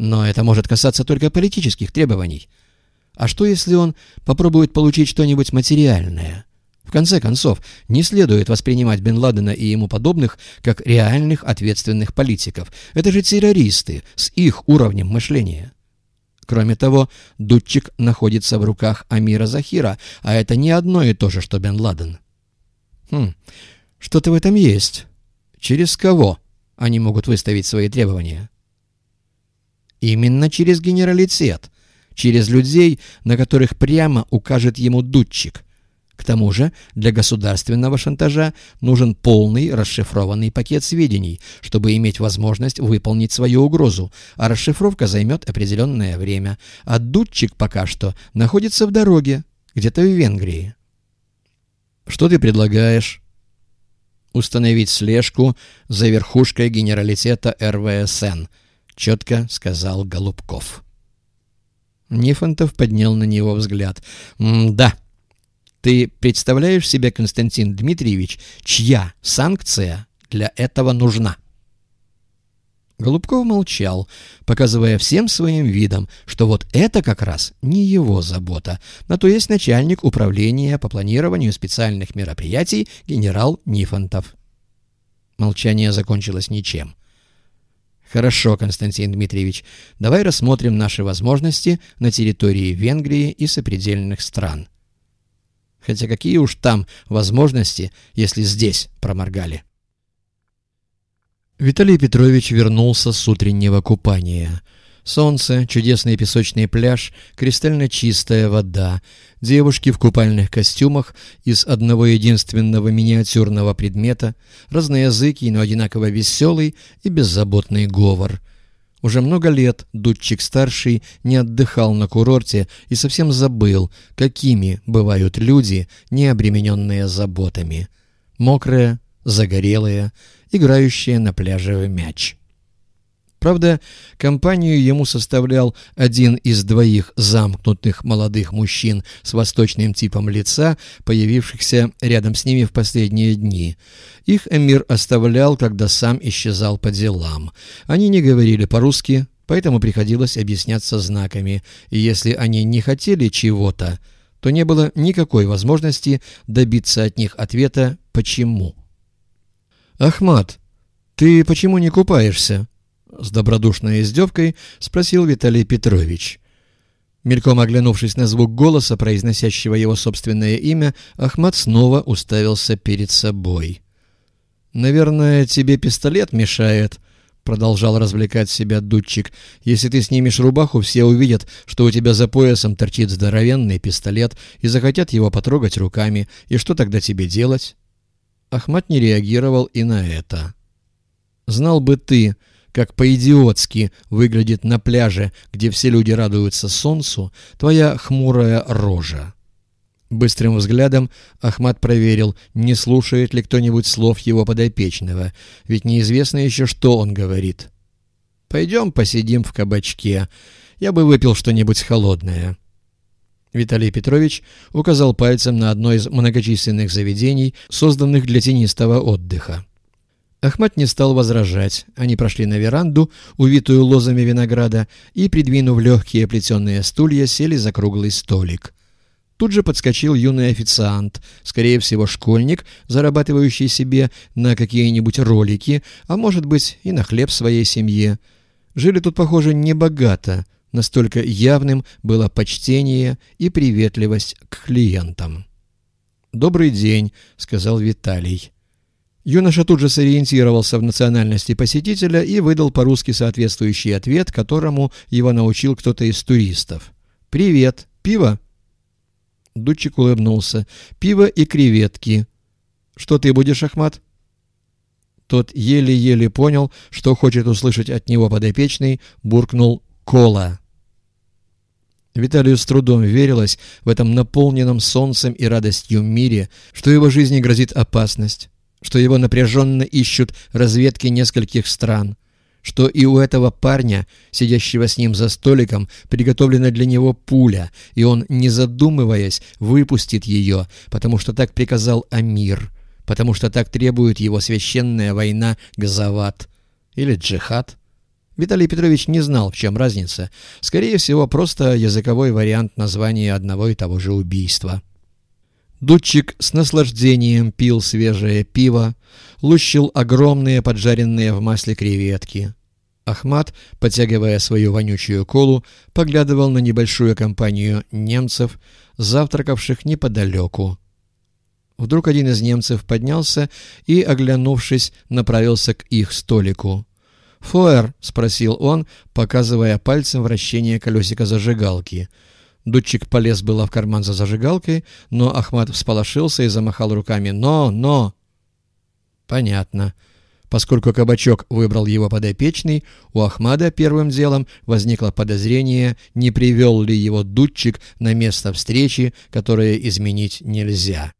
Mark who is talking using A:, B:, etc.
A: Но это может касаться только политических требований. А что, если он попробует получить что-нибудь материальное? В конце концов, не следует воспринимать Бен Ладена и ему подобных как реальных ответственных политиков. Это же террористы с их уровнем мышления. Кроме того, дудчик находится в руках Амира Захира, а это не одно и то же, что Бен Ладен. Хм, что-то в этом есть. Через кого они могут выставить свои требования? Именно через генералитет, через людей, на которых прямо укажет ему дудчик – к тому же для государственного шантажа нужен полный расшифрованный пакет сведений, чтобы иметь возможность выполнить свою угрозу, а расшифровка займет определенное время, а дудчик пока что находится в дороге, где-то в Венгрии. Что ты предлагаешь? Установить слежку за верхушкой генералитета РВСН, четко сказал Голубков. Нифонтов поднял на него взгляд. «Да». Ты представляешь себе, Константин Дмитриевич, чья санкция для этого нужна? Голубков молчал, показывая всем своим видом, что вот это как раз не его забота. На то есть начальник управления по планированию специальных мероприятий генерал Нифонтов. Молчание закончилось ничем. «Хорошо, Константин Дмитриевич, давай рассмотрим наши возможности на территории Венгрии и сопредельных стран». Хотя какие уж там возможности, если здесь проморгали. Виталий Петрович вернулся с утреннего купания. Солнце, чудесный песочный пляж, кристально чистая вода, девушки в купальных костюмах из одного единственного миниатюрного предмета, разноязыкий, но одинаково веселый и беззаботный говор — уже много лет Дудчик-старший не отдыхал на курорте и совсем забыл, какими бывают люди, не обремененные заботами. Мокрые, загорелые, играющие на пляже в мяч. Правда, компанию ему составлял один из двоих замкнутых молодых мужчин с восточным типом лица, появившихся рядом с ними в последние дни. Их Эмир оставлял, когда сам исчезал по делам. Они не говорили по-русски, поэтому приходилось объясняться знаками, и если они не хотели чего-то, то не было никакой возможности добиться от них ответа «почему?». «Ахмат, ты почему не купаешься?» С добродушной издевкой спросил Виталий Петрович. Мельком оглянувшись на звук голоса, произносящего его собственное имя, Ахмат снова уставился перед собой. «Наверное, тебе пистолет мешает», — продолжал развлекать себя дудчик. «Если ты снимешь рубаху, все увидят, что у тебя за поясом торчит здоровенный пистолет и захотят его потрогать руками. И что тогда тебе делать?» Ахмат не реагировал и на это. «Знал бы ты, как по-идиотски выглядит на пляже, где все люди радуются солнцу, твоя хмурая рожа. Быстрым взглядом Ахмат проверил, не слушает ли кто-нибудь слов его подопечного, ведь неизвестно еще, что он говорит. «Пойдем посидим в кабачке. Я бы выпил что-нибудь холодное». Виталий Петрович указал пальцем на одно из многочисленных заведений, созданных для тенистого отдыха. Ахмат не стал возражать. Они прошли на веранду, увитую лозами винограда, и, придвинув легкие плетеные стулья, сели за круглый столик. Тут же подскочил юный официант, скорее всего школьник, зарабатывающий себе на какие-нибудь ролики, а может быть и на хлеб своей семье. Жили тут, похоже, небогато, настолько явным было почтение и приветливость к клиентам. «Добрый день», — сказал Виталий. Юноша тут же сориентировался в национальности посетителя и выдал по-русски соответствующий ответ, которому его научил кто-то из туристов. «Привет. Пиво?» Дудчик улыбнулся. «Пиво и креветки». «Что ты будешь, Ахмат?» Тот еле-еле понял, что хочет услышать от него подопечный, буркнул «кола». Виталию с трудом верилось в этом наполненном солнцем и радостью мире, что его жизни грозит опасность что его напряженно ищут разведки нескольких стран, что и у этого парня, сидящего с ним за столиком, приготовлена для него пуля, и он, не задумываясь, выпустит ее, потому что так приказал Амир, потому что так требует его священная война Газават или джихад. Виталий Петрович не знал, в чем разница. Скорее всего, просто языковой вариант названия одного и того же убийства. Дудчик с наслаждением пил свежее пиво, лущил огромные поджаренные в масле креветки. Ахмат, потягивая свою вонючую колу, поглядывал на небольшую компанию немцев, завтракавших неподалеку. Вдруг один из немцев поднялся и, оглянувшись, направился к их столику. «Фуэр?» — спросил он, показывая пальцем вращение колесика зажигалки — Дудчик полез было в карман за зажигалкой, но Ахмат всполошился и замахал руками. «Но! Но!» «Понятно». Поскольку кабачок выбрал его подопечный, у Ахмада первым делом возникло подозрение, не привел ли его Дудчик на место встречи, которое изменить нельзя.